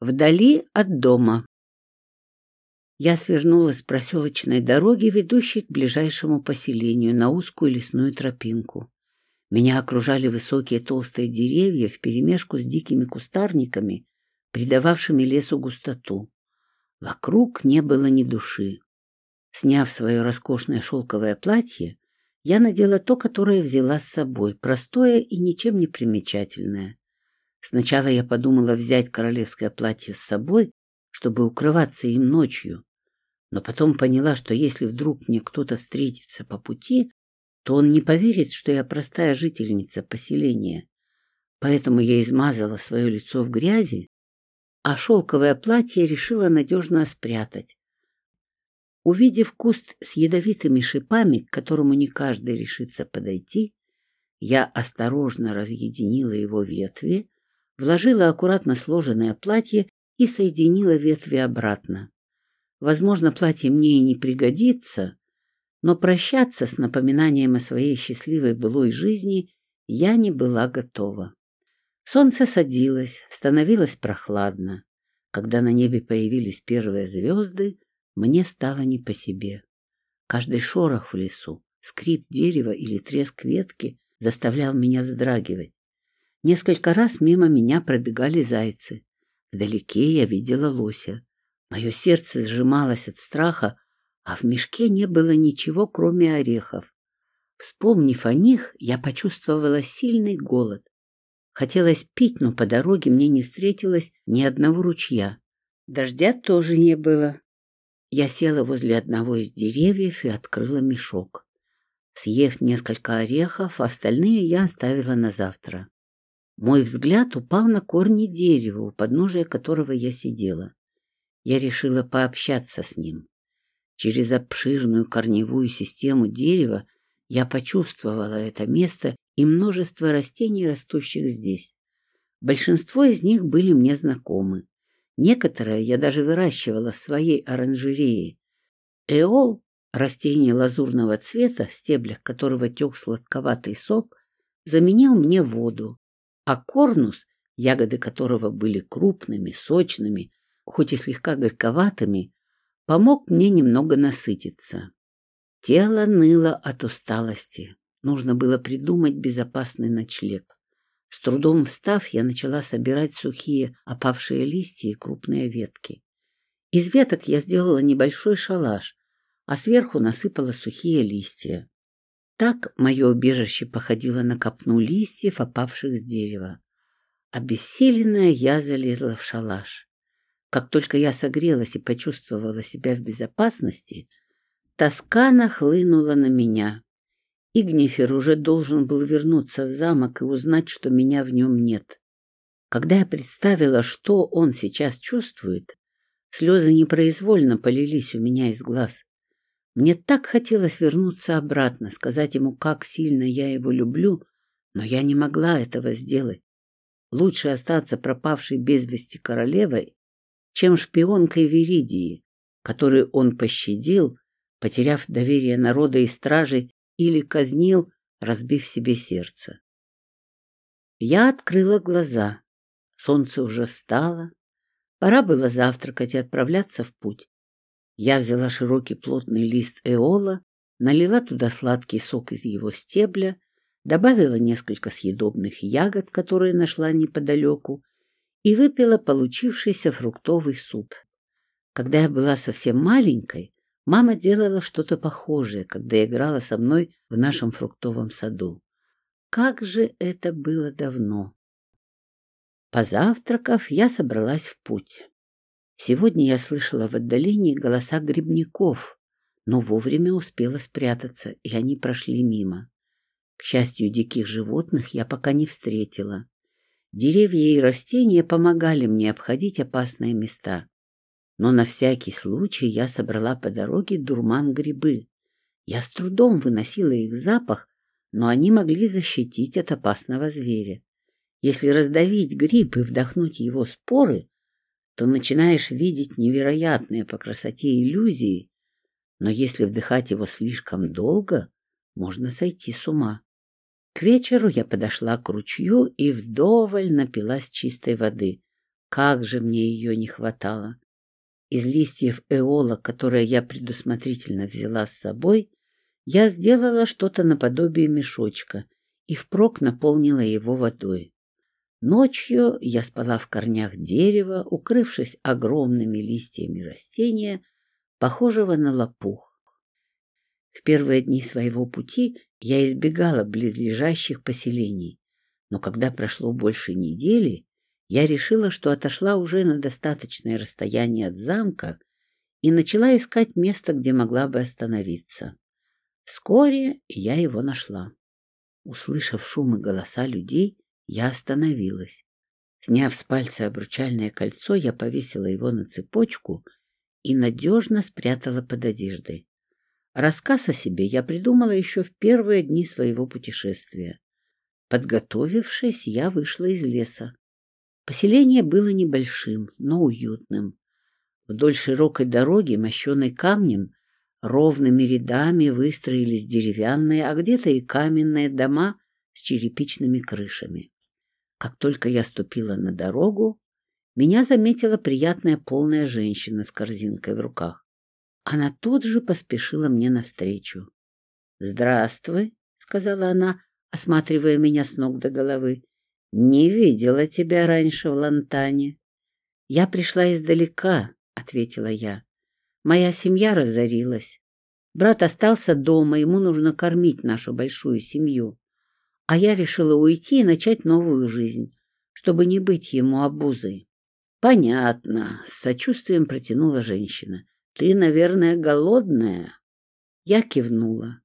Вдали от дома. Я свернула с проселочной дороги, ведущей к ближайшему поселению, на узкую лесную тропинку. Меня окружали высокие толстые деревья вперемешку с дикими кустарниками, придававшими лесу густоту. Вокруг не было ни души. Сняв свое роскошное шелковое платье, я надела то, которое взяла с собой, простое и ничем не примечательное. Сначала я подумала взять королевское платье с собой, чтобы укрываться им ночью, но потом поняла, что если вдруг мне кто-то встретится по пути, то он не поверит, что я простая жительница поселения. Поэтому я измазала свое лицо в грязи, а шелковое платье решила надежно спрятать. Увидев куст с ядовитыми шипами, к которому не каждый решится подойти, я осторожно разъединила его ветви, вложила аккуратно сложенное платье и соединила ветви обратно. Возможно, платье мне и не пригодится, но прощаться с напоминанием о своей счастливой былой жизни я не была готова. Солнце садилось, становилось прохладно. Когда на небе появились первые звезды, мне стало не по себе. Каждый шорох в лесу, скрип дерева или треск ветки заставлял меня вздрагивать. Несколько раз мимо меня пробегали зайцы. Вдалеке я видела лося. Мое сердце сжималось от страха, а в мешке не было ничего, кроме орехов. Вспомнив о них, я почувствовала сильный голод. Хотелось пить, но по дороге мне не встретилось ни одного ручья. Дождя тоже не было. Я села возле одного из деревьев и открыла мешок. Съев несколько орехов, остальные я оставила на завтра. Мой взгляд упал на корни дерева, у подножия которого я сидела. Я решила пообщаться с ним. Через обширную корневую систему дерева я почувствовала это место и множество растений, растущих здесь. Большинство из них были мне знакомы. Некоторые я даже выращивала в своей оранжерее. Эол, растение лазурного цвета, в стеблях которого тек сладковатый сок, заменил мне воду, а корнус, ягоды которого были крупными, сочными, хоть и слегка горьковатыми, помог мне немного насытиться. Тело ныло от усталости. Нужно было придумать безопасный ночлег. С трудом встав, я начала собирать сухие опавшие листья и крупные ветки. Из веток я сделала небольшой шалаш, а сверху насыпала сухие листья. Так мое убежище походило на копну листьев, опавших с дерева. Обессиленная я залезла в шалаш. Как только я согрелась и почувствовала себя в безопасности, тоска нахлынула на меня. Игнифер уже должен был вернуться в замок и узнать, что меня в нем нет. Когда я представила, что он сейчас чувствует, слезы непроизвольно полились у меня из глаз. Мне так хотелось вернуться обратно, сказать ему, как сильно я его люблю, но я не могла этого сделать. Лучше остаться пропавшей без вести королевой, чем шпионкой Веридии, которую он пощадил, потеряв доверие народа и стражей, или казнил, разбив себе сердце. Я открыла глаза. Солнце уже встало. Пора было завтракать и отправляться в путь. Я взяла широкий плотный лист эола, налила туда сладкий сок из его стебля, добавила несколько съедобных ягод, которые нашла неподалеку, и выпила получившийся фруктовый суп. Когда я была совсем маленькой, мама делала что-то похожее, когда играла со мной в нашем фруктовом саду. Как же это было давно! Позавтракав, я собралась в путь. Сегодня я слышала в отдалении голоса грибников, но вовремя успела спрятаться, и они прошли мимо. К счастью, диких животных я пока не встретила. Деревья и растения помогали мне обходить опасные места. Но на всякий случай я собрала по дороге дурман-грибы. Я с трудом выносила их запах, но они могли защитить от опасного зверя. Если раздавить гриб и вдохнуть его споры, то начинаешь видеть невероятные по красоте иллюзии, но если вдыхать его слишком долго, можно сойти с ума. К вечеру я подошла к ручью и вдоволь напилась чистой воды. Как же мне ее не хватало! Из листьев эола, которые я предусмотрительно взяла с собой, я сделала что-то наподобие мешочка и впрок наполнила его водой. Ночью я спала в корнях дерева, укрывшись огромными листьями растения, похожего на лопух. В первые дни своего пути я избегала близлежащих поселений, но когда прошло больше недели, я решила, что отошла уже на достаточное расстояние от замка и начала искать место, где могла бы остановиться. Вскоре я его нашла. Услышав шум и голоса людей, я остановилась. Сняв с пальца обручальное кольцо, я повесила его на цепочку и надежно спрятала под одеждой. Рассказ о себе я придумала еще в первые дни своего путешествия. Подготовившись, я вышла из леса. Поселение было небольшим, но уютным. Вдоль широкой дороги, мощенной камнем, ровными рядами выстроились деревянные, а где-то и каменные дома с черепичными крышами. Как только я ступила на дорогу, меня заметила приятная полная женщина с корзинкой в руках. Она тут же поспешила мне навстречу. «Здравствуй», — сказала она, осматривая меня с ног до головы. «Не видела тебя раньше в Лантане». «Я пришла издалека», — ответила я. «Моя семья разорилась. Брат остался дома, ему нужно кормить нашу большую семью. А я решила уйти и начать новую жизнь, чтобы не быть ему обузой». «Понятно», — с сочувствием протянула женщина. «Ты, наверное, голодная?» Я кивнула.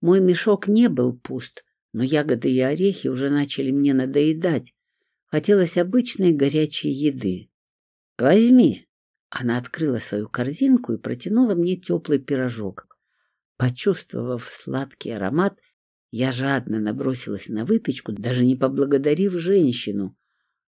Мой мешок не был пуст, но ягоды и орехи уже начали мне надоедать. Хотелось обычной горячей еды. «Возьми!» Она открыла свою корзинку и протянула мне теплый пирожок. Почувствовав сладкий аромат, я жадно набросилась на выпечку, даже не поблагодарив женщину,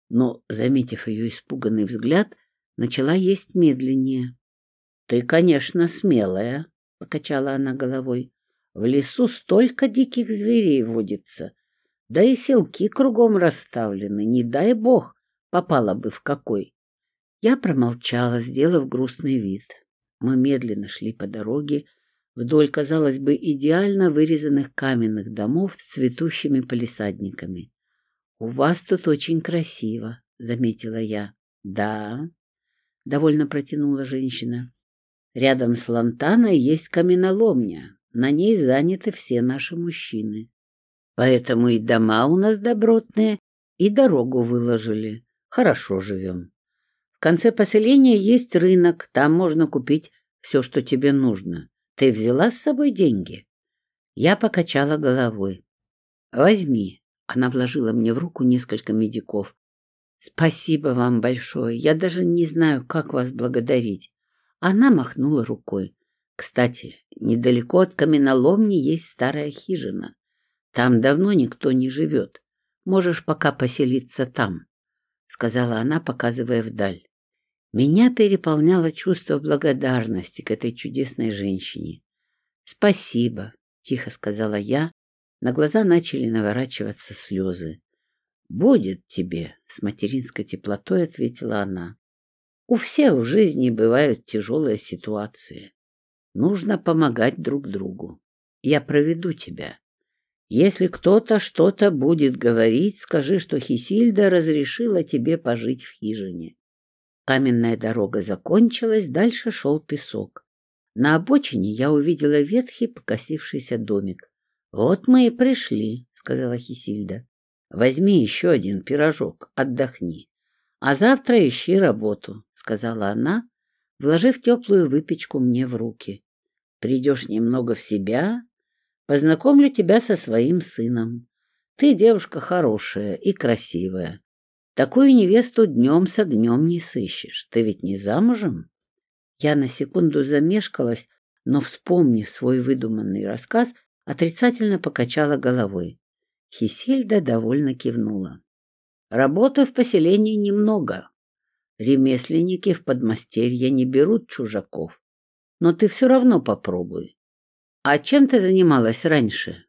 но, заметив ее испуганный взгляд, начала есть медленнее. — Ты, конечно, смелая, — покачала она головой. В лесу столько диких зверей водится, да и селки кругом расставлены, не дай бог, попала бы в какой. Я промолчала, сделав грустный вид. Мы медленно шли по дороге, вдоль, казалось бы, идеально вырезанных каменных домов с цветущими палисадниками. «У вас тут очень красиво», — заметила я. «Да», — довольно протянула женщина. «Рядом с Лантаной есть каменоломня. На ней заняты все наши мужчины. Поэтому и дома у нас добротные, и дорогу выложили. Хорошо живем. В конце поселения есть рынок, там можно купить все, что тебе нужно. Ты взяла с собой деньги? Я покачала головой. Возьми. Она вложила мне в руку несколько медиков. Спасибо вам большое. Я даже не знаю, как вас благодарить. Она махнула рукой. Кстати, недалеко от каменоломни есть старая хижина. Там давно никто не живет. Можешь пока поселиться там, — сказала она, показывая вдаль. Меня переполняло чувство благодарности к этой чудесной женщине. «Спасибо», — тихо сказала я. На глаза начали наворачиваться слезы. «Будет тебе», — с материнской теплотой ответила она. «У всех в жизни бывают тяжелые ситуации. Нужно помогать друг другу. Я проведу тебя. Если кто-то что-то будет говорить, скажи, что Хисильда разрешила тебе пожить в хижине. Каменная дорога закончилась, дальше шел песок. На обочине я увидела ветхий покосившийся домик. «Вот мы и пришли», — сказала Хисильда. «Возьми еще один пирожок, отдохни. А завтра ищи работу», — сказала она, вложив теплую выпечку мне в руки. «Придешь немного в себя, познакомлю тебя со своим сыном. Ты девушка хорошая и красивая. Такую невесту днем с огнем не сыщешь. Ты ведь не замужем?» Я на секунду замешкалась, но, вспомнив свой выдуманный рассказ, отрицательно покачала головой. Хисельда довольно кивнула. «Работы в поселении немного. Ремесленники в подмастерье не берут чужаков. Но ты все равно попробуй. А чем ты занималась раньше?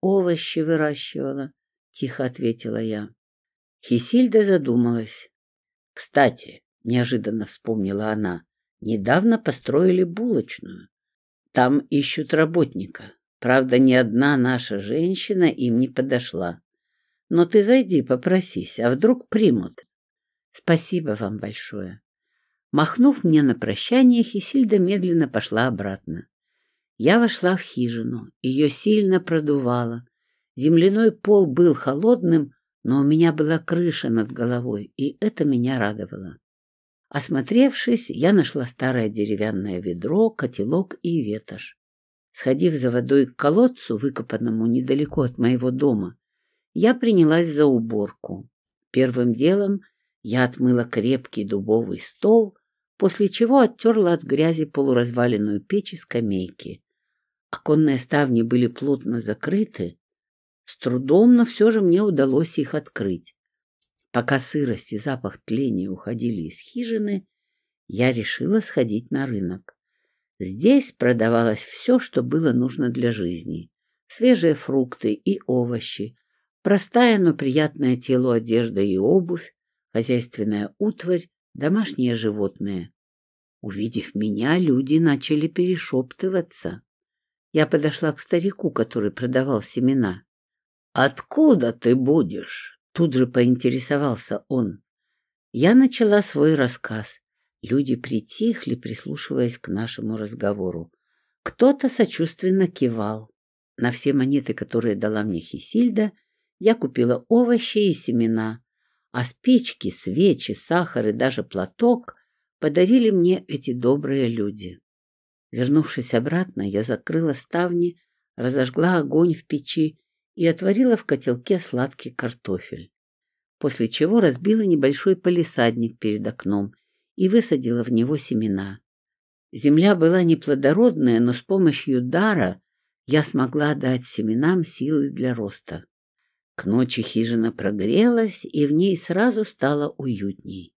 Овощи выращивала, тихо ответила я. Хисильда задумалась. Кстати, неожиданно вспомнила она, недавно построили булочную. Там ищут работника. Правда, ни одна наша женщина им не подошла. Но ты зайди, попросись, а вдруг примут. Спасибо вам большое. Махнув мне на прощание, Хисильда медленно пошла обратно. Я вошла в хижину. Ее сильно продувало. Земляной пол был холодным, но у меня была крыша над головой, и это меня радовало. Осмотревшись, я нашла старое деревянное ведро, котелок и ветошь. Сходив за водой к колодцу, выкопанному недалеко от моего дома, я принялась за уборку. Первым делом я отмыла крепкий дубовый стол, после чего оттерла от грязи полуразваленную печь и скамейки. Оконные ставни были плотно закрыты. С трудом, но все же мне удалось их открыть. Пока сырость и запах тления уходили из хижины, я решила сходить на рынок. Здесь продавалось все, что было нужно для жизни. Свежие фрукты и овощи, простая, но приятная телу одежда и обувь, хозяйственная утварь, домашние животные. Увидев меня, люди начали перешептываться. Я подошла к старику, который продавал семена. «Откуда ты будешь?» Тут же поинтересовался он. Я начала свой рассказ. Люди притихли, прислушиваясь к нашему разговору. Кто-то сочувственно кивал. На все монеты, которые дала мне Хисильда, я купила овощи и семена, а спички, свечи, сахар и даже платок подарили мне эти добрые люди. Вернувшись обратно, я закрыла ставни, разожгла огонь в печи и отварила в котелке сладкий картофель, после чего разбила небольшой полисадник перед окном и высадила в него семена. Земля была неплодородная, но с помощью дара я смогла дать семенам силы для роста. К ночи хижина прогрелась, и в ней сразу стало уютней.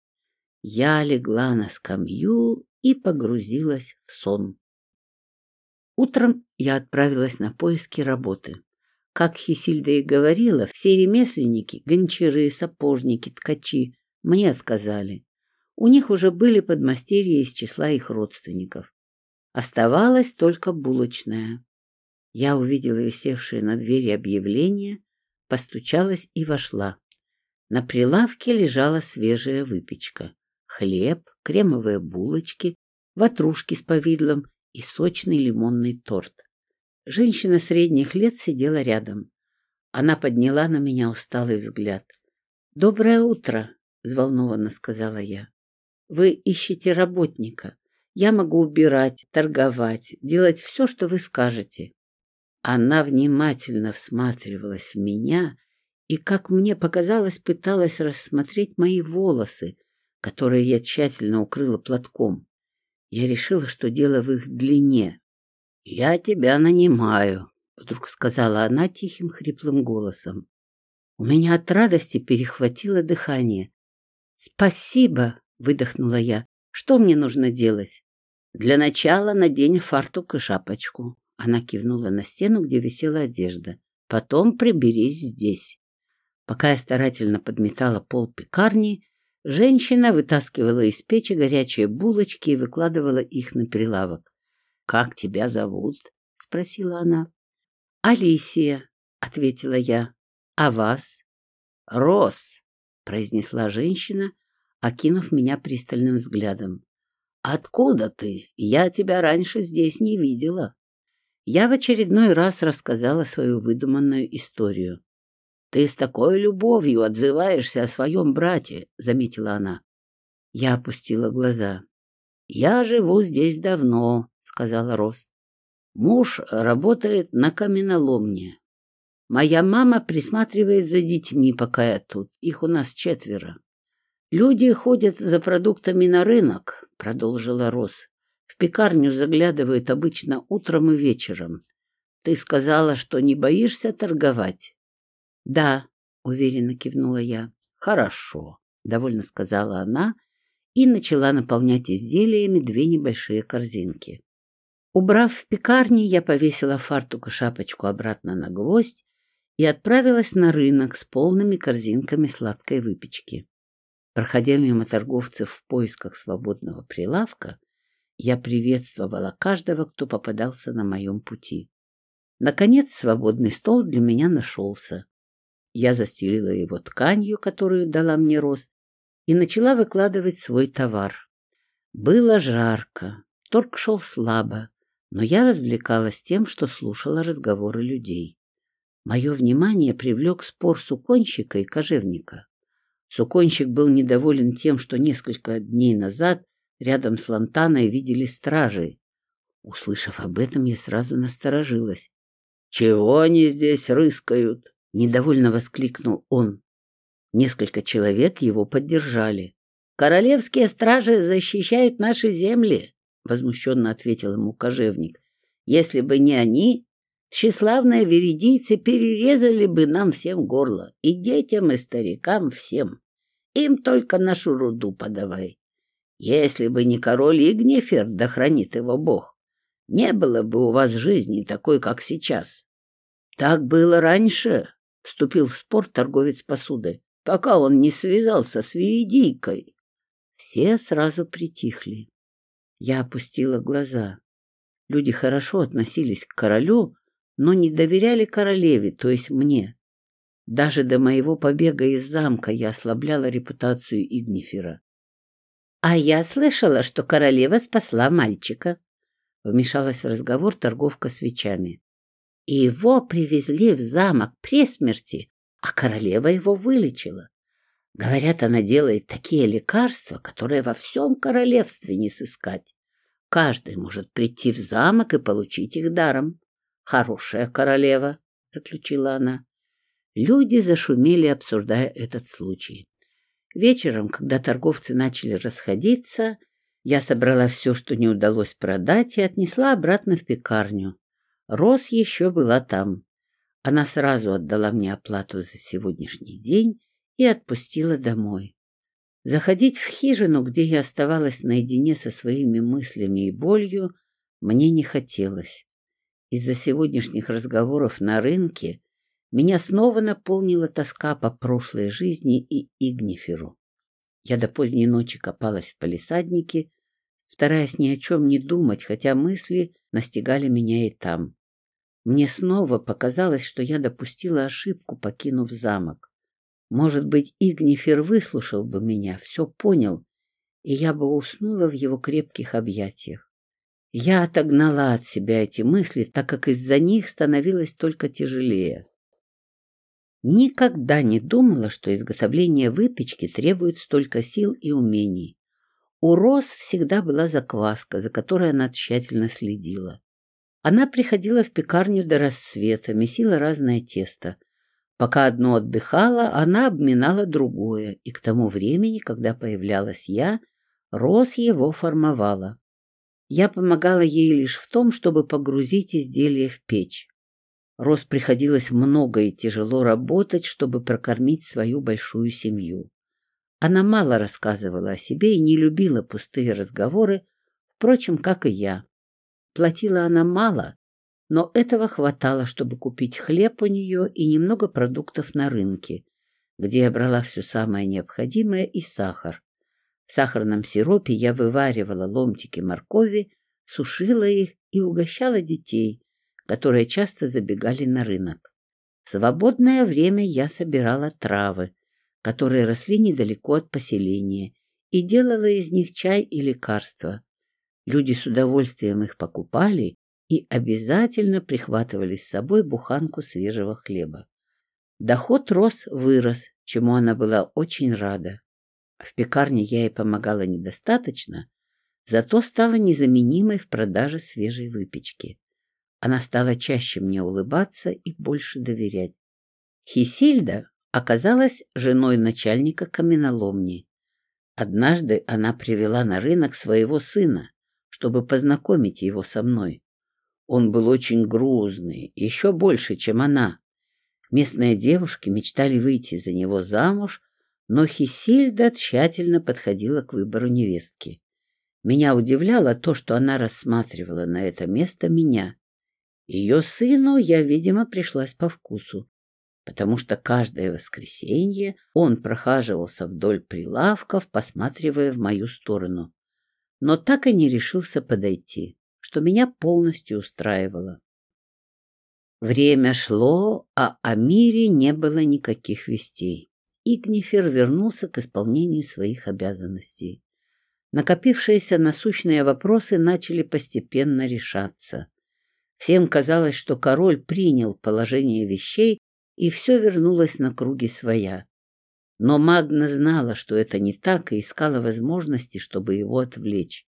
Я легла на скамью и погрузилась в сон. Утром я отправилась на поиски работы. Как Хисильда и говорила, все ремесленники, гончары, сапожники, ткачи мне отказали. У них уже были подмастерья из числа их родственников. Оставалась только булочная. Я увидела висевшее на двери объявление, постучалась и вошла. На прилавке лежала свежая выпечка. Хлеб, кремовые булочки, ватрушки с повидлом и сочный лимонный торт. Женщина средних лет сидела рядом. Она подняла на меня усталый взгляд. «Доброе утро», — взволнованно сказала я. «Вы ищете работника. Я могу убирать, торговать, делать все, что вы скажете». Она внимательно всматривалась в меня и, как мне показалось, пыталась рассмотреть мои волосы, которые я тщательно укрыла платком. Я решила, что дело в их длине, «Я тебя нанимаю», — вдруг сказала она тихим хриплым голосом. У меня от радости перехватило дыхание. «Спасибо», — выдохнула я. «Что мне нужно делать?» «Для начала надень фартук и шапочку». Она кивнула на стену, где висела одежда. «Потом приберись здесь». Пока я старательно подметала пол пекарни, женщина вытаскивала из печи горячие булочки и выкладывала их на прилавок. «Как тебя зовут?» — спросила она. «Алисия», — ответила я. «А вас?» «Рос», — произнесла женщина, окинув меня пристальным взглядом. «Откуда ты? Я тебя раньше здесь не видела». Я в очередной раз рассказала свою выдуманную историю. «Ты с такой любовью отзываешься о своем брате», — заметила она. Я опустила глаза. «Я живу здесь давно, сказала Рос. Муж работает на каменоломне. Моя мама присматривает за детьми, пока я тут. Их у нас четверо. Люди ходят за продуктами на рынок, продолжила Рос. В пекарню заглядывают обычно утром и вечером. Ты сказала, что не боишься торговать? Да, уверенно кивнула я. Хорошо, довольно сказала она и начала наполнять изделиями две небольшие корзинки. Убрав в пекарне, я повесила фартук и шапочку обратно на гвоздь и отправилась на рынок с полными корзинками сладкой выпечки. Проходя мимо торговцев в поисках свободного прилавка, я приветствовала каждого, кто попадался на моем пути. Наконец, свободный стол для меня нашелся. Я застелила его тканью, которую дала мне Роз, и начала выкладывать свой товар. Было жарко, торг шел слабо, но я развлекалась тем, что слушала разговоры людей. Мое внимание привлек спор суконщика и кожевника. Суконщик был недоволен тем, что несколько дней назад рядом с Лантаной видели стражей. Услышав об этом, я сразу насторожилась. «Чего они здесь рыскают?» — недовольно воскликнул он. Несколько человек его поддержали. «Королевские стражи защищают наши земли», — возмущенно ответил ему кожевник. «Если бы не они, тщеславные веридийцы перерезали бы нам всем горло, и детям, и старикам всем. Им только нашу руду подавай. Если бы не король Игнифер, да хранит его бог, не было бы у вас жизни такой, как сейчас. Так было раньше, — вступил в спор торговец посудой, пока он не связался с Веридийкой. Все сразу притихли. Я опустила глаза. Люди хорошо относились к королю, но не доверяли королеве, то есть мне. Даже до моего побега из замка я ослабляла репутацию Игнифера. «А я слышала, что королева спасла мальчика», — вмешалась в разговор торговка свечами. «И его привезли в замок при смерти, а королева его вылечила. Говорят, она делает такие лекарства, которые во всем королевстве не сыскать. Каждый может прийти в замок и получить их даром. Хорошая королева», — заключила она. Люди зашумели, обсуждая этот случай. Вечером, когда торговцы начали расходиться, я собрала все, что не удалось продать, и отнесла обратно в пекарню. Рос еще была там. Она сразу отдала мне оплату за сегодняшний день и отпустила домой. Заходить в хижину, где я оставалась наедине со своими мыслями и болью, мне не хотелось. Из-за сегодняшних разговоров на рынке меня снова наполнила тоска по прошлой жизни и Игниферу. Я до поздней ночи копалась в палисаднике, стараясь ни о чем не думать, хотя мысли настигали меня и там. Мне снова показалось, что я допустила ошибку, покинув замок. Может быть, Игнифер выслушал бы меня, все понял, и я бы уснула в его крепких объятиях. Я отогнала от себя эти мысли, так как из-за них становилось только тяжелее. Никогда не думала, что изготовление выпечки требует столько сил и умений. У Роз всегда была закваска, за которой она тщательно следила. Она приходила в пекарню до рассвета, месила разное тесто. Пока одно отдыхало, она обминала другое, и к тому времени, когда появлялась я, Роз его формовала. Я помогала ей лишь в том, чтобы погрузить изделие в печь. Рос приходилось много и тяжело работать, чтобы прокормить свою большую семью. Она мало рассказывала о себе и не любила пустые разговоры, впрочем, как и я. Платила она мало, но этого хватало, чтобы купить хлеб у нее и немного продуктов на рынке, где я брала все самое необходимое и сахар. В сахарном сиропе я вываривала ломтики моркови, сушила их и угощала детей, которые часто забегали на рынок. В свободное время я собирала травы, которые росли недалеко от поселения, и делала из них чай и лекарства. Люди с удовольствием их покупали и обязательно прихватывали с собой буханку свежего хлеба. Доход рос, вырос, чему она была очень рада. В пекарне я ей помогала недостаточно, зато стала незаменимой в продаже свежей выпечки. Она стала чаще мне улыбаться и больше доверять. Хисильда оказалась женой начальника каменоломни. Однажды она привела на рынок своего сына, чтобы познакомить его со мной. Он был очень грузный, еще больше, чем она. Местные девушки мечтали выйти за него замуж, но Хисильда тщательно подходила к выбору невестки. Меня удивляло то, что она рассматривала на это место меня. Ее сыну я, видимо, пришлась по вкусу. потому что каждое воскресенье он прохаживался вдоль прилавков, посматривая в мою сторону, но так и не решился подойти, что меня полностью устраивало. Время шло, а о мире не было никаких вестей. Игнифер вернулся к исполнению своих обязанностей. Накопившиеся насущные вопросы начали постепенно решаться. Всем казалось, что король принял положение вещей, и все вернулось на круги своя. Но Магна знала, что это не так, и искала возможности, чтобы его отвлечь.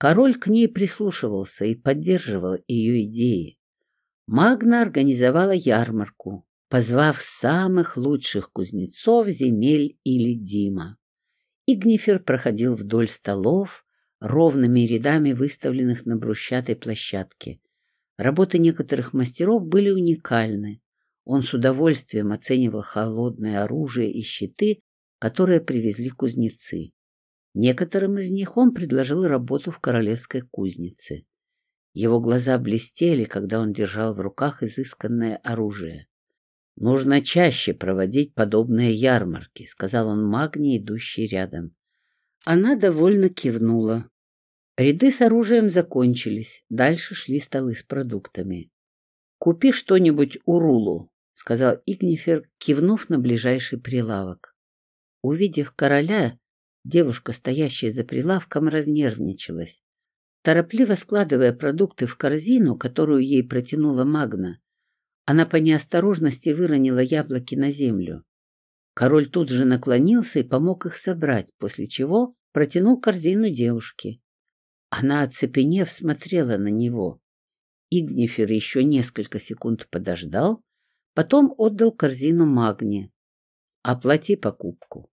Король к ней прислушивался и поддерживал ее идеи. Магна организовала ярмарку, позвав самых лучших кузнецов земель или Дима. Игнифер проходил вдоль столов, ровными рядами выставленных на брусчатой площадке. Работы некоторых мастеров были уникальны. Он с удовольствием оценивал холодное оружие и щиты, которые привезли кузнецы. Некоторым из них он предложил работу в королевской кузнице. Его глаза блестели, когда он держал в руках изысканное оружие. «Нужно чаще проводить подобные ярмарки», — сказал он Магне, идущей рядом. Она довольно кивнула. Ряды с оружием закончились, дальше шли столы с продуктами. «Купи что-нибудь у Рулу», — сказал Игнифер, кивнув на ближайший прилавок. Увидев короля, девушка, стоящая за прилавком, разнервничалась. Торопливо складывая продукты в корзину, которую ей протянула Магна, она по неосторожности выронила яблоки на землю. Король тут же наклонился и помог их собрать, после чего протянул корзину девушке. Она, оцепенев, смотрела на него. Игнифер еще несколько секунд подождал, потом отдал корзину Магне. «Оплати покупку».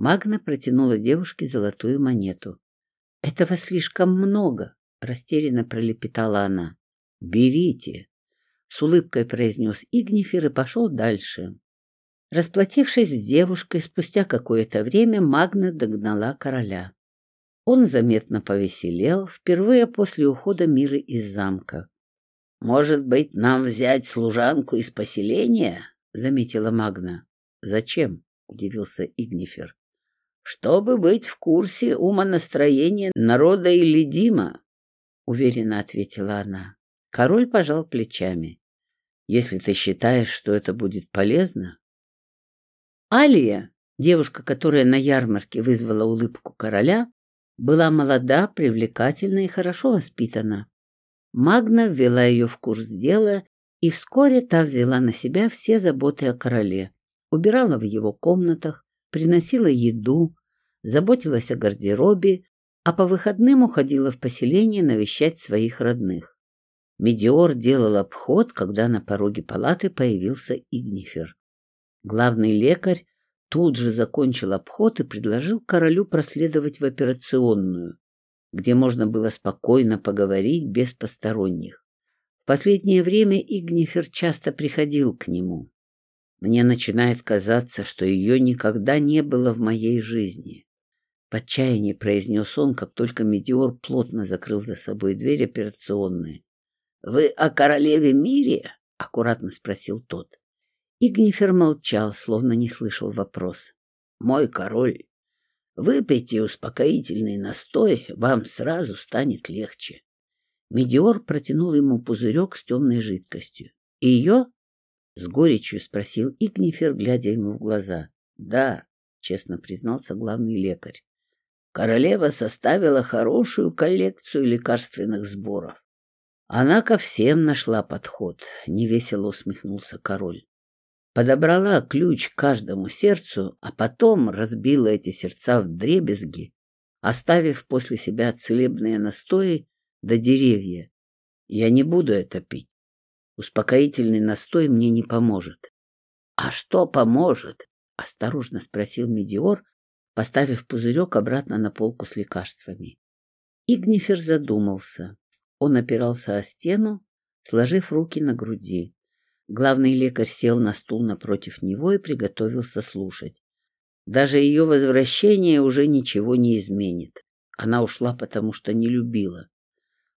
Магна протянула девушке золотую монету. «Этого слишком много», — растерянно пролепетала она. «Берите», — с улыбкой произнес Игнифер и пошел дальше. Расплатившись с девушкой, спустя какое-то время Магна догнала короля. Он заметно повеселел, впервые после ухода Мира из замка. «Может быть, нам взять служанку из поселения?» — заметила Магна. «Зачем?» — удивился Игнифер чтобы быть в курсе умонастроения народа Илидима, — уверенно ответила она. Король пожал плечами. — Если ты считаешь, что это будет полезно... Алия, девушка, которая на ярмарке вызвала улыбку короля, была молода, привлекательна и хорошо воспитана. Магна ввела ее в курс дела, и вскоре та взяла на себя все заботы о короле, убирала в его комнатах, приносила еду, заботилась о гардеробе, а по выходным уходила в поселение навещать своих родных. Медиор делал обход, когда на пороге палаты появился Игнифер. Главный лекарь тут же закончил обход и предложил королю проследовать в операционную, где можно было спокойно поговорить без посторонних. В последнее время Игнифер часто приходил к нему. Мне начинает казаться, что ее никогда не было в моей жизни. В отчаянии произнес он, как только Медиор плотно закрыл за собой дверь операционной. — Вы о королеве Мире? — аккуратно спросил тот. Игнифер молчал, словно не слышал вопрос. — Мой король, выпейте успокоительный настой, вам сразу станет легче. Медиор протянул ему пузырек с темной жидкостью. — ее с горечью спросил Игнифер, глядя ему в глаза. Да, честно признался главный лекарь. Королева составила хорошую коллекцию лекарственных сборов. Она ко всем нашла подход, невесело усмехнулся король. Подобрала ключ к каждому сердцу, а потом разбила эти сердца в дребезги, оставив после себя целебные настои до деревья. Я не буду это пить. Успокоительный настой мне не поможет. — А что поможет? — осторожно спросил Медиор, поставив пузырек обратно на полку с лекарствами. Игнифер задумался. Он опирался о стену, сложив руки на груди. Главный лекарь сел на стул напротив него и приготовился слушать. Даже ее возвращение уже ничего не изменит. Она ушла, потому что не любила.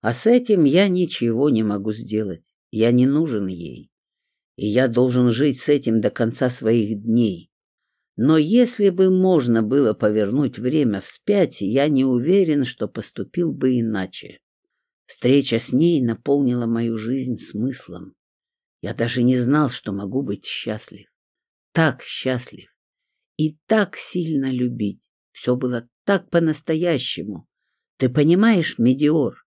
А с этим я ничего не могу сделать. Я не нужен ей. и я должен жить с этим до конца своих дней. Но если бы можно было повернуть время вспять, я не уверен, что поступил бы иначе. Встреча с ней наполнила мою жизнь смыслом. Я даже не знал, что могу быть счастлив. Так счастлив и так сильно любить. Все было так по-настоящему. Ты понимаешь, Медиор?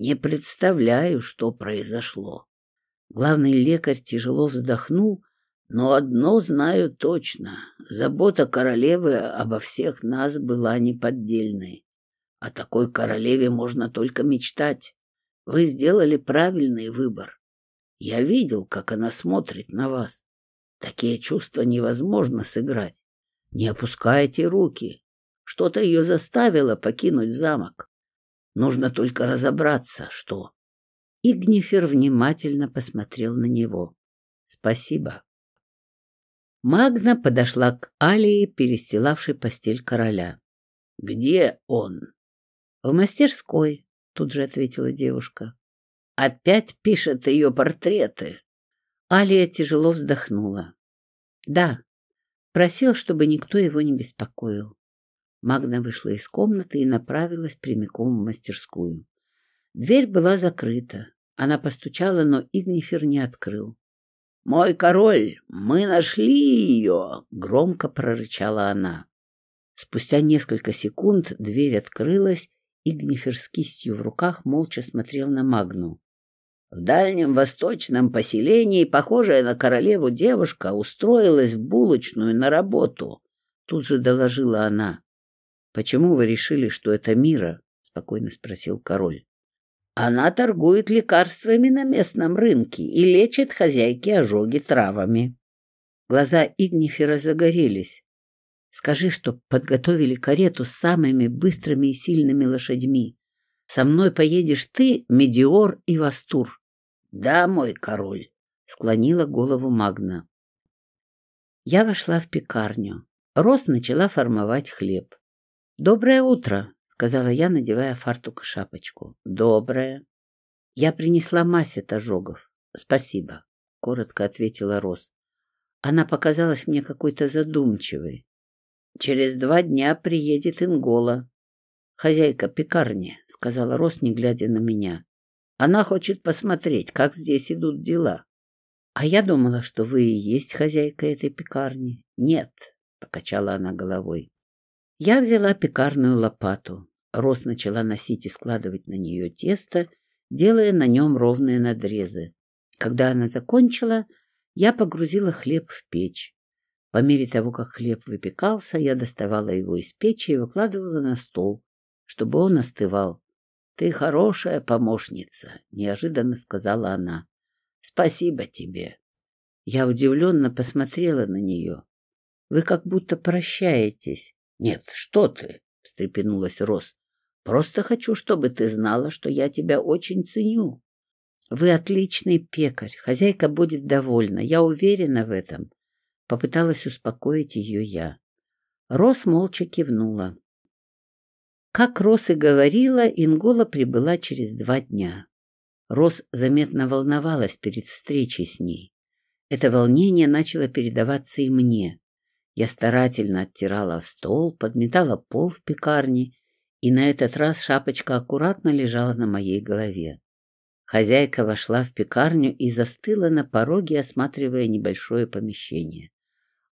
Не представляю, что произошло. Главный лекарь тяжело вздохнул, но одно знаю точно. Забота королевы обо всех нас была неподдельной. О такой королеве можно только мечтать. Вы сделали правильный выбор. Я видел, как она смотрит на вас. Такие чувства невозможно сыграть. Не опускайте руки. Что-то ее заставило покинуть замок. Нужно только разобраться, что. Игнифер внимательно посмотрел на него. Спасибо. Магна подошла к Алии, перестилавшей постель короля. «Где он?» «В мастерской», — тут же ответила девушка. «Опять пишет ее портреты». Алия тяжело вздохнула. «Да, просил, чтобы никто его не беспокоил». Магна вышла из комнаты и направилась прямиком в мастерскую. Дверь была закрыта. Она постучала, но Игнифер не открыл. «Мой король, мы нашли ее!» — громко прорычала она. Спустя несколько секунд дверь открылась, и Гнифер с кистью в руках молча смотрел на Магну. В дальнем восточном поселении похожая на королеву девушка устроилась в булочную на работу. Тут же доложила она. «Почему вы решили, что это Мира?» — спокойно спросил король. Она торгует лекарствами на местном рынке и лечит хозяйки ожоги травами. Глаза Игнифера загорелись. Скажи, что подготовили карету с самыми быстрыми и сильными лошадьми. Со мной поедешь ты, Медиор и Вастур. Да, мой король, склонила голову Магна. Я вошла в пекарню. Рос начала формовать хлеб. Доброе утро, сказала я, надевая фартук и шапочку. Доброе. Я принесла мазь от ожогов. Спасибо, коротко ответила Рос. Она показалась мне какой-то задумчивой. Через два дня приедет Ингола. Хозяйка пекарни, сказала Рос, не глядя на меня. Она хочет посмотреть, как здесь идут дела. А я думала, что вы и есть хозяйка этой пекарни. Нет, покачала она головой. Я взяла пекарную лопату. Рос начала носить и складывать на нее тесто, делая на нем ровные надрезы. Когда она закончила, я погрузила хлеб в печь. По мере того, как хлеб выпекался, я доставала его из печи и выкладывала на стол, чтобы он остывал. — Ты хорошая помощница, — неожиданно сказала она. — Спасибо тебе. Я удивленно посмотрела на нее. — Вы как будто прощаетесь. Нет, что ты, встрепенулась Рос. Просто хочу, чтобы ты знала, что я тебя очень ценю. Вы отличный пекарь, хозяйка будет довольна, я уверена в этом. Попыталась успокоить ее я. Рос молча кивнула. Как Рос и говорила, Ингола прибыла через два дня. Рос заметно волновалась перед встречей с ней. Это волнение начало передаваться и мне. Я старательно оттирала стол, подметала пол в пекарне, и на этот раз шапочка аккуратно лежала на моей голове. Хозяйка вошла в пекарню и застыла на пороге, осматривая небольшое помещение.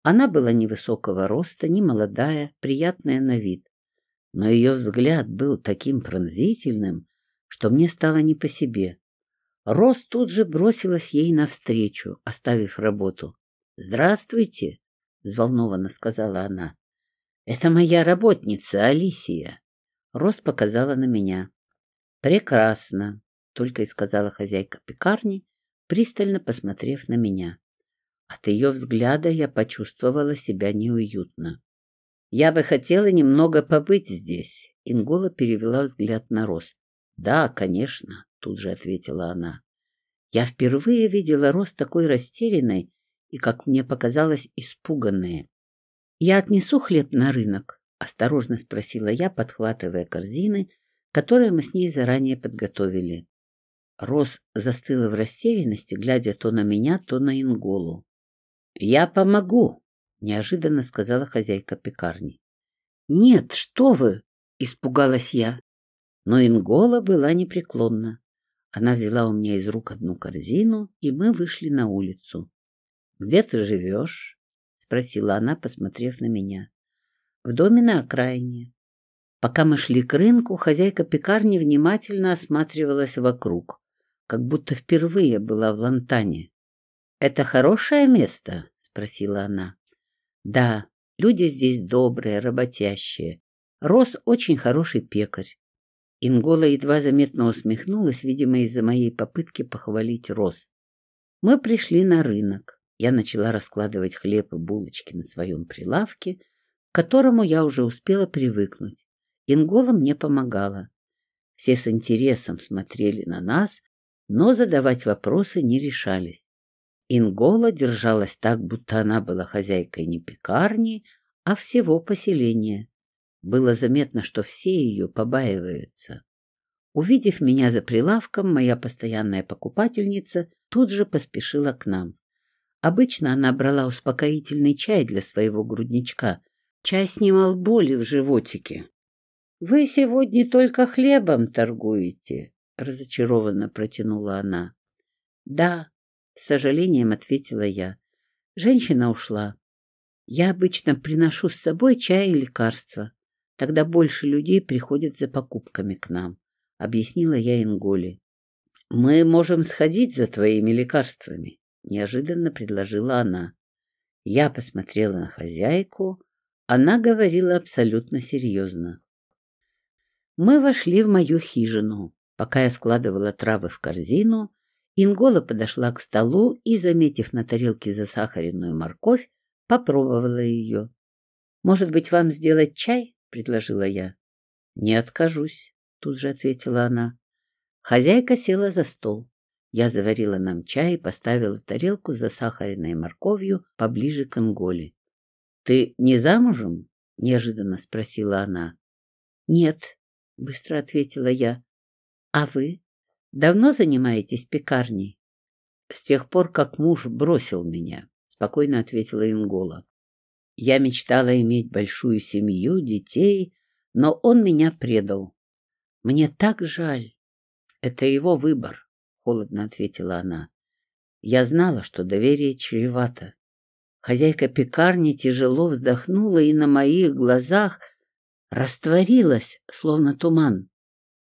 Она была невысокого роста, не молодая, приятная на вид. Но ее взгляд был таким пронзительным, что мне стало не по себе. Рос тут же бросилась ей навстречу, оставив работу. «Здравствуйте!» — взволнованно сказала она. «Это моя работница, Алисия». Рос показала на меня. «Прекрасно», — только и сказала хозяйка пекарни, пристально посмотрев на меня. От ее взгляда я почувствовала себя неуютно. «Я бы хотела немного побыть здесь», — Ингола перевела взгляд на Рос. «Да, конечно», — тут же ответила она. Я впервые видела Рос такой растерянной и, как мне показалось, испуганные. «Я отнесу хлеб на рынок?» — осторожно спросила я, подхватывая корзины, которые мы с ней заранее подготовили. Рос застыла в растерянности, глядя то на меня, то на Инголу. «Я помогу», — неожиданно сказала хозяйка пекарни. «Нет, что вы!» — испугалась я. Но Ингола была непреклонна. Она взяла у меня из рук одну корзину, и мы вышли на улицу. «Где ты живешь?» — спросила она, посмотрев на меня. «В доме на окраине». Пока мы шли к рынку, хозяйка пекарни внимательно осматривалась вокруг, как будто впервые была в Лантане. «Это хорошее место?» — спросила она. «Да, люди здесь добрые, работящие. Рос очень хороший пекарь. Ингола едва заметно усмехнулась, видимо, из-за моей попытки похвалить Рос. Мы пришли на рынок. Я начала раскладывать хлеб и булочки на своем прилавке, к которому я уже успела привыкнуть. Ингола мне помогала. Все с интересом смотрели на нас, но задавать вопросы не решались. Ингола держалась так, будто она была хозяйкой не пекарни, а всего поселения. Было заметно, что все ее побаиваются. Увидев меня за прилавком, моя постоянная покупательница тут же поспешила к нам. Обычно она брала успокоительный чай для своего грудничка. Чай снимал боли в животике. «Вы сегодня только хлебом торгуете», — разочарованно протянула она. «Да», — с сожалением ответила я. Женщина ушла. «Я обычно приношу с собой чай и лекарства. Тогда больше людей приходят за покупками к нам, — объяснила я Инголе. — Мы можем сходить за твоими лекарствами, — неожиданно предложила она. Я посмотрела на хозяйку. Она говорила абсолютно серьезно. Мы вошли в мою хижину. Пока я складывала травы в корзину, Ингола подошла к столу и, заметив на тарелке засахаренную морковь, попробовала ее. «Может быть, вам сделать чай?» предложила я. Не откажусь, тут же ответила она. Хозяйка села за стол. Я заварила нам чай и поставила тарелку с засахаренной морковью поближе к Анголе. — Ты не замужем? — неожиданно спросила она. — Нет, — быстро ответила я. — А вы? Давно занимаетесь пекарней? — С тех пор, как муж бросил меня, — спокойно ответила Ингола. Я мечтала иметь большую семью, детей, но он меня предал. Мне так жаль. Это его выбор, холодно ответила она. Я знала, что доверие чревато. Хозяйка пекарни тяжело вздохнула и на моих глазах растворилась, словно туман.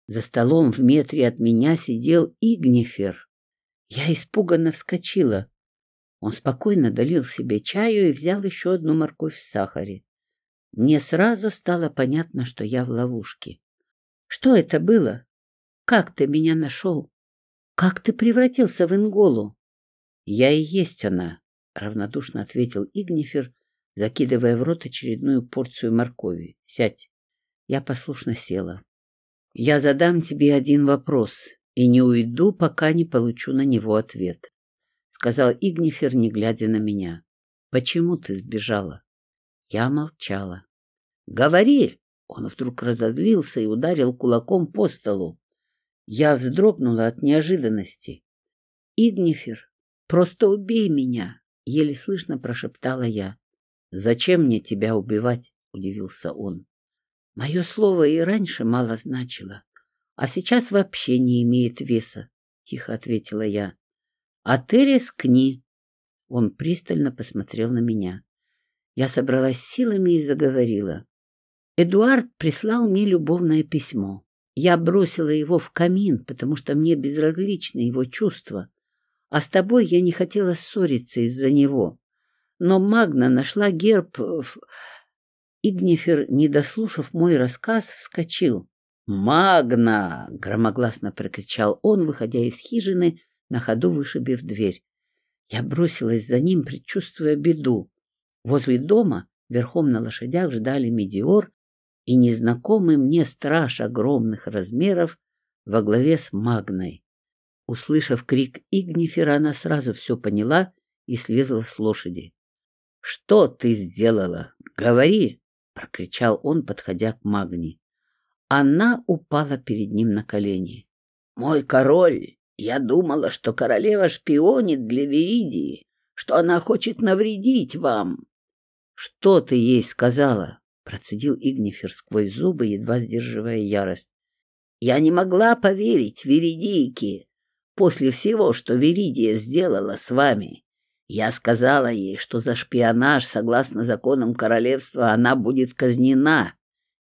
За столом в метре от меня сидел Игнифер. Я испуганно вскочила. Он спокойно долил себе чаю и взял еще одну морковь в сахаре. Мне сразу стало понятно, что я в ловушке. Что это было? Как ты меня нашел? Как ты превратился в Инголу? Я и есть она, равнодушно ответил Игнифер, закидывая в рот очередную порцию моркови. Сядь. Я послушно села. Я задам тебе один вопрос и не уйду, пока не получу на него ответ сказал Игнифер, не глядя на меня. Почему ты сбежала? Я молчала. Говори! Он вдруг разозлился и ударил кулаком по столу. Я вздрогнула от неожиданности. Игнифер, просто убей меня, еле слышно прошептала я. Зачем мне тебя убивать? удивился он. Мое слово и раньше мало значило, а сейчас вообще не имеет веса, тихо ответила я. А ты рискни. Он пристально посмотрел на меня. Я собралась силами и заговорила. Эдуард прислал мне любовное письмо. Я бросила его в камин, потому что мне безразличны его чувства. А с тобой я не хотела ссориться из-за него. Но Магна нашла герб в... Игнифер, не дослушав мой рассказ, вскочил. «Магна!» — громогласно прокричал он, выходя из хижины на ходу вышибив дверь. Я бросилась за ним, предчувствуя беду. Возле дома верхом на лошадях ждали Медиор и незнакомый мне страж огромных размеров во главе с Магной. Услышав крик Игнифера, она сразу все поняла и слезла с лошади. — Что ты сделала? Говори! — прокричал он, подходя к Магне. Она упала перед ним на колени. — Мой король! Я думала, что королева шпионит для Веридии, что она хочет навредить вам. Что ты ей сказала? Процедил Игнифер сквозь зубы, едва сдерживая ярость. Я не могла поверить Веридийке после всего, что Веридия сделала с вами. Я сказала ей, что за шпионаж, согласно законам королевства, она будет казнена,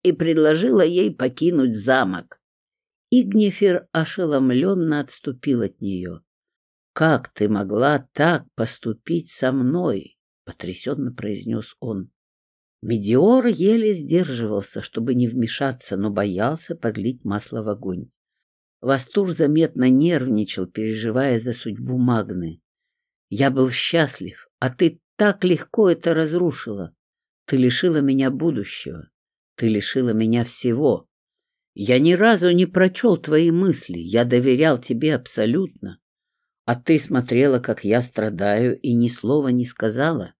и предложила ей покинуть замок. Игнифер ошеломленно отступил от нее. «Как ты могла так поступить со мной?» — потрясенно произнес он. Медиор еле сдерживался, чтобы не вмешаться, но боялся подлить масло в огонь. Вастур заметно нервничал, переживая за судьбу Магны. «Я был счастлив, а ты так легко это разрушила. Ты лишила меня будущего. Ты лишила меня всего. Я ни разу не прочел твои мысли, я доверял тебе абсолютно. А ты смотрела, как я страдаю, и ни слова не сказала.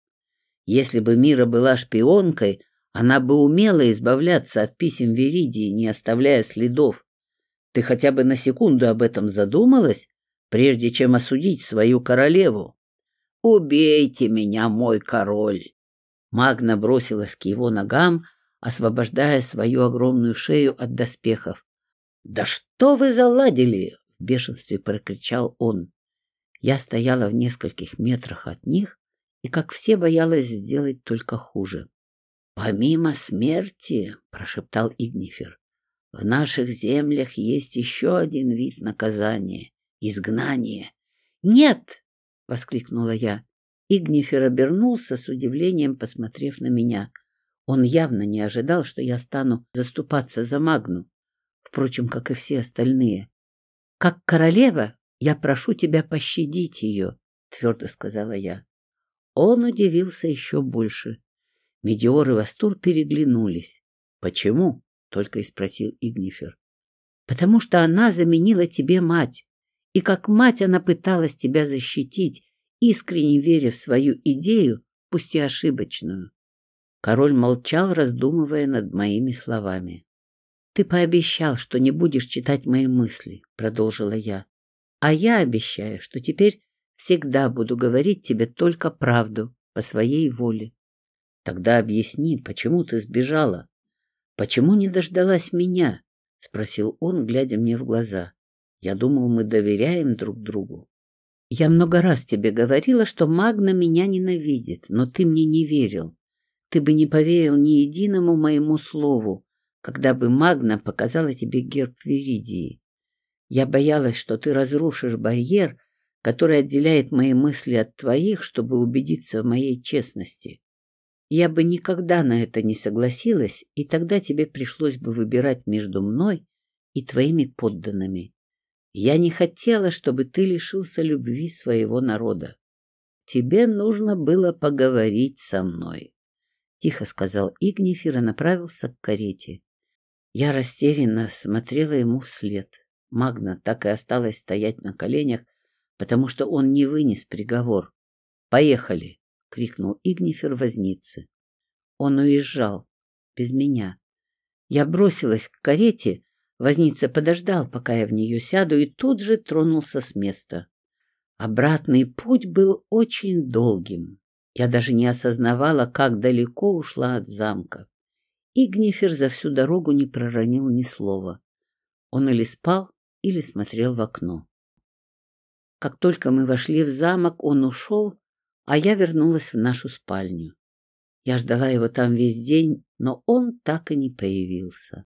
Если бы Мира была шпионкой, она бы умела избавляться от писем Веридии, не оставляя следов. Ты хотя бы на секунду об этом задумалась, прежде чем осудить свою королеву? «Убейте меня, мой король!» Магна бросилась к его ногам, освобождая свою огромную шею от доспехов. «Да что вы заладили?» — в бешенстве прокричал он. Я стояла в нескольких метрах от них и, как все, боялась сделать только хуже. «Помимо смерти, — прошептал Игнифер, — в наших землях есть еще один вид наказания — изгнание». «Нет!» — воскликнула я. Игнифер обернулся с удивлением, посмотрев на меня. Он явно не ожидал, что я стану заступаться за Магну, впрочем, как и все остальные. «Как королева, я прошу тебя пощадить ее», — твердо сказала я. Он удивился еще больше. Медиор и Вастур переглянулись. «Почему?» — только и спросил Игнифер. «Потому что она заменила тебе мать, и как мать она пыталась тебя защитить, искренне веря в свою идею, пусть и ошибочную». Король молчал, раздумывая над моими словами. «Ты пообещал, что не будешь читать мои мысли», — продолжила я. «А я обещаю, что теперь Всегда буду говорить тебе только правду, по своей воле. Тогда объясни, почему ты сбежала? Почему не дождалась меня? Спросил он, глядя мне в глаза. Я думал, мы доверяем друг другу. Я много раз тебе говорила, что Магна меня ненавидит, но ты мне не верил. Ты бы не поверил ни единому моему слову, когда бы Магна показала тебе герб Веридии. Я боялась, что ты разрушишь барьер, который отделяет мои мысли от твоих, чтобы убедиться в моей честности. Я бы никогда на это не согласилась, и тогда тебе пришлось бы выбирать между мной и твоими подданными. Я не хотела, чтобы ты лишился любви своего народа. Тебе нужно было поговорить со мной, — тихо сказал Игнифер и направился к карете. Я растерянно смотрела ему вслед. Магна так и осталась стоять на коленях, потому что он не вынес приговор. «Поехали!» — крикнул Игнифер вознице. Он уезжал. Без меня. Я бросилась к карете, возница подождал, пока я в нее сяду, и тут же тронулся с места. Обратный путь был очень долгим. Я даже не осознавала, как далеко ушла от замка. Игнифер за всю дорогу не проронил ни слова. Он или спал, или смотрел в окно. Как только мы вошли в замок, он ушел, а я вернулась в нашу спальню. Я ждала его там весь день, но он так и не появился.